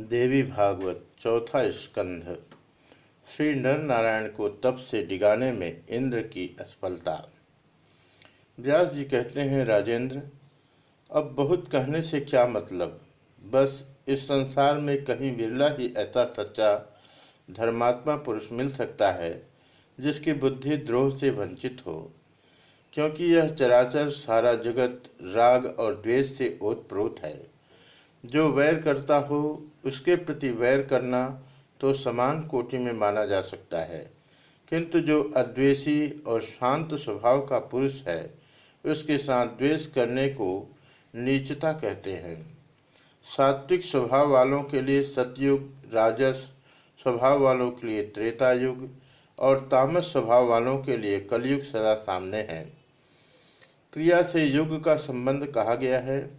देवी भागवत, चौथा स्कंध। श्री नर नारायण को तप से डिगाने में इंद्र की असफलता। व्यास जी कहते हैं, राजेंद्र, अब बहुत कहने से क्या मतलब? बस इस संसार में कहीं बिरला ही ऐसा सच्चा धर्मात्मा पुरुष मिल सकता है, जिसकी बुद्धि द्रोह से वंचित हो। क्योंकि यह चराचर सारा जगत राग और द्वेष से ओतप्रोत है। जो वैर करता हो उसके प्रति वैर करना तो समान कोटि में माना जा सकता है। किंतु जो अद्वेषी और शांत स्वभाव का पुरुष है, उसके साथ द्वेष करने को नीचता कहते हैं। सात्विक स्वभाव वालों के लिए सतयुग, राजस स्वभाव वालों के लिए त्रेता युग और तामस स्वभाव वालों के लिए कलयुग सदा सामने है। क्रिया से युग का संबंध कहा गया है।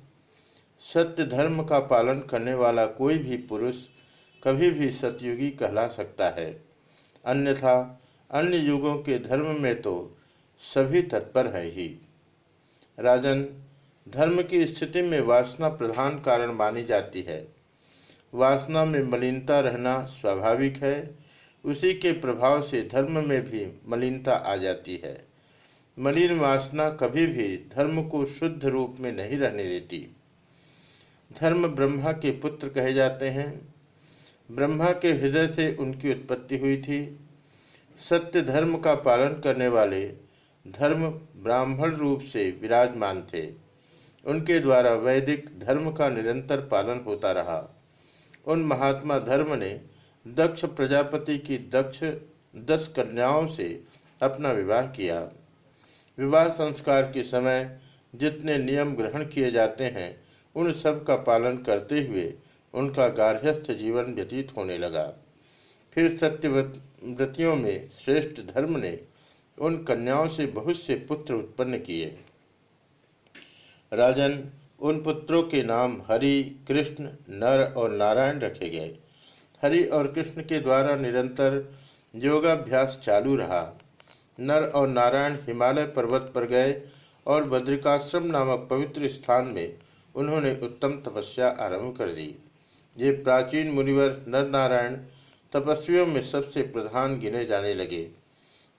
सत्य धर्म का पालन करने वाला कोई भी पुरुष कभी भी सतयुगी कहला सकता है। अन्यथा, अन्य युगों के धर्म में तो सभी तत्पर है ही। राजन, धर्म की स्थिति में वासना प्रधान कारण मानी जाती है। वासना में मलिनता रहना स्वाभाविक है। उसी के प्रभाव से धर्म में भी मलिनता आ जाती है। मलिन वासना कभी भी धर्म को शुद्ध रूप में नहीं रहने देती। धर्म ब्रह्मा के पुत्र कहे जाते हैं। ब्रह्मा के हृदय से उनकी उत्पत्ति हुई थी। सत्य धर्म का पालन करने वाले धर्म ब्राह्मण रूप से विराजमान थे। उनके द्वारा वैदिक धर्म का निरंतर पालन होता रहा। उन महात्मा धर्म ने दक्ष प्रजापति की दक्ष, दस कन्याओं से अपना विवाह किया। विवाह संस्कार के समय जितने नियम ग्रहण किए जाते हैं उन सब का पालन करते हुए उनका गार्हस्थ जीवन व्यतीत होने लगा। फिर सत्यव्रतियों में श्रेष्ठ धर्म ने उन कन्याओं से बहुत से पुत्र उत्पन्न किए। राजन, उन पुत्रों के नाम हरि, कृष्ण, नर और नारायण रखे गए। हरि और कृष्ण के द्वारा निरंतर योगाभ्यास चालू रहा। नर और नारायण हिमालय पर्वत पर गए और बद्रिकाश्रम नामक पवित्र स्थान में उन्होंने उत्तम तपस्या आरंभ कर दी। ये प्राचीन मुनिवर नर नारायण तपस्वियों में सबसे प्रधान गिने जाने लगे।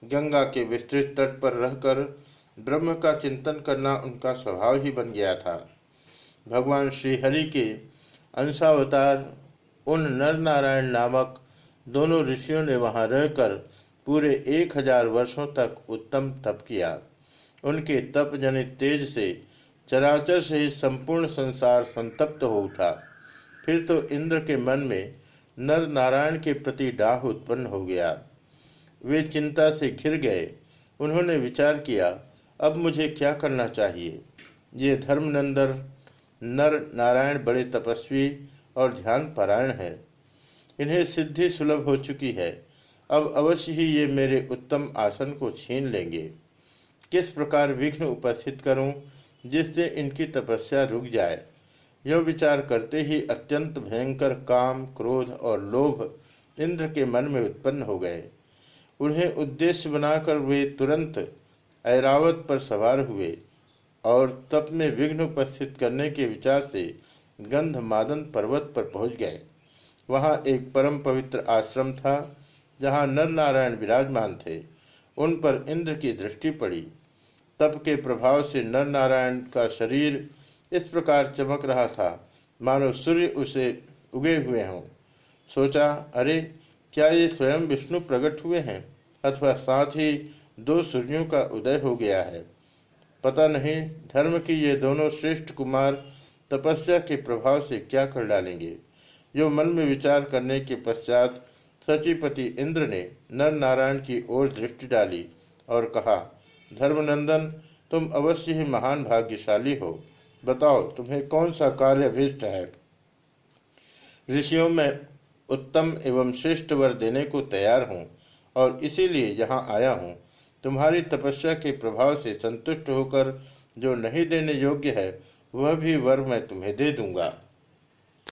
गंगा के विस्तृत तट पर रहकर ब्रह्म का चिंतन करना उनका स्वभाव ही बन गया था। भगवान श्रीहरि के अंशावतार उन नर नारायण नामक दोनों ऋषियों ने वहाँ रहकर पूरे एक हज़ार वर्षों तक उत्तम तप किया। उनके तप जनित तेज से चराचर से संपूर्ण संसार संतप्त हो उठा। फिर तो इंद्र के मन में नर नारायण के प्रति डाह उत्पन्न हो गया। वे चिंता से घिर गए। उन्होंने विचार किया, अब मुझे क्या करना चाहिए? ये धर्मनंदर, नर नारायण बड़े तपस्वी और ध्यान पारायण है। इन्हें सिद्धि सुलभ हो चुकी है। अब अवश्य ही ये मेरे उत्तम आसन को छीन लेंगे। किस प्रकार विघ्न उपस्थित करूँ जिससे इनकी तपस्या रुक जाए। यह विचार करते ही अत्यंत भयंकर काम, क्रोध और लोभ इंद्र के मन में उत्पन्न हो गए। उन्हें उद्देश्य बनाकर वे तुरंत ऐरावत पर सवार हुए और तप में विघ्न उपस्थित करने के विचार से गंध मादन पर्वत पर पहुँच गए। वहाँ एक परम पवित्र आश्रम था, जहाँ नर नारायण विराजमान थे। उन पर इंद्र की दृष्टि पड़ी। तप के प्रभाव से नर नारायण का शरीर इस प्रकार चमक रहा था। मानो सूर्य उसे उगे हुए हों। सोचा, अरे, क्या ये स्वयं विष्णु प्रकट हुए हैं? अथवा साथ ही दो सूर्यों का उदय हो गया है? पता नहीं, धर्म की ये दोनों श्रेष्ठ कुमार तपस्या के प्रभाव से क्या कर डालेंगे? जो मन में विचार करने के पश्चात सचिपति इंद्र ने नर नारायण की ओर दृष्टि डाली और कहा धर्मनंदन, तुम अवश्य ही महान भाग्यशाली हो। बताओ, तुम्हें कौन सा कार्य अभिष्ट है? ऋषियों में उत्तम एवं श्रेष्ठ वर देने को तैयार हूँ और इसीलिए यहाँ आया हूँ। तुम्हारी तपस्या के प्रभाव से संतुष्ट होकर जो नहीं देने योग्य है, वह भी वर मैं तुम्हें दे दूँगा।